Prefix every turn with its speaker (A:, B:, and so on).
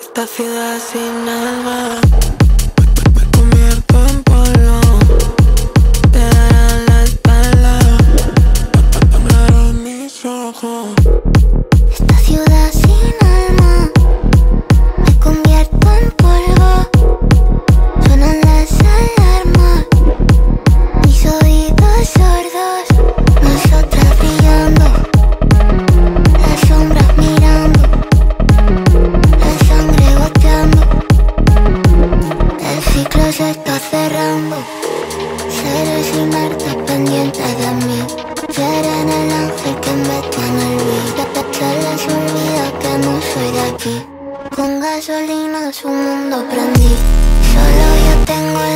A: Esta ciudad sin alma.
B: se está cerrando. Seres inerte pendiente de mí. Serán el ángel que me tiene el olvidado. Se les olvida que no soy de aquí. Con gasolina su mundo prendí. Solo yo tengo la